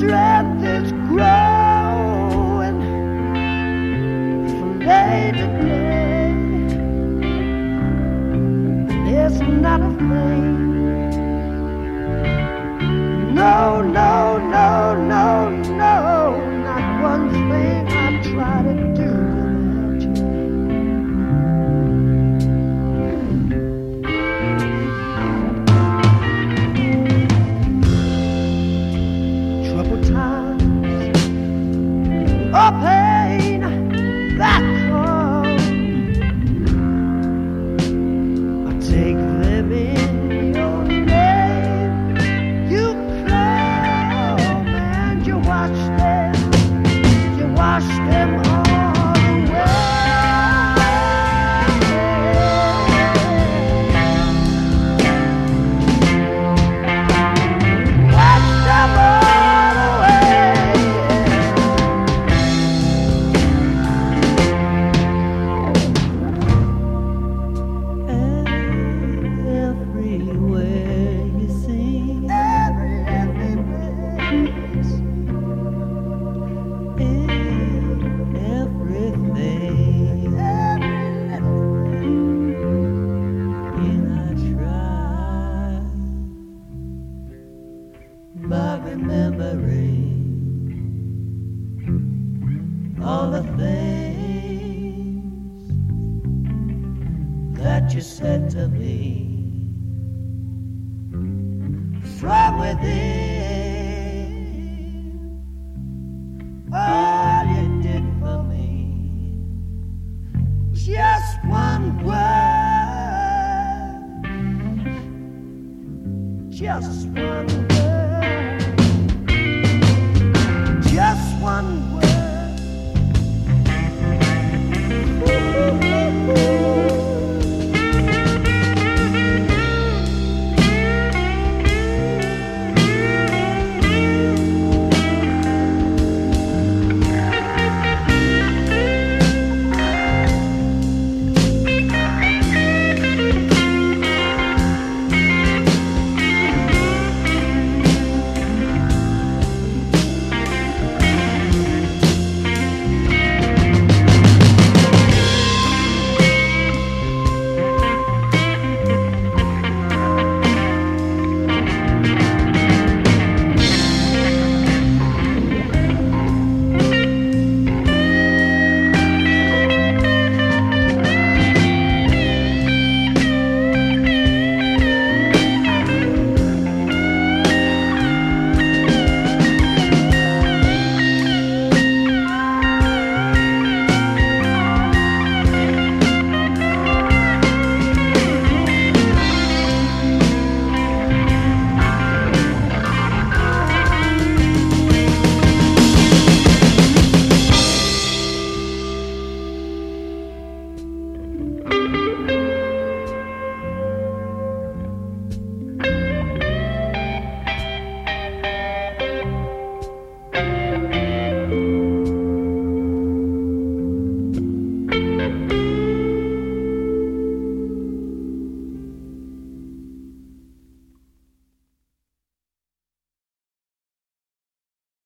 strength. up by remembering all the things that you said to me from within. All you did for me just one word, just one word.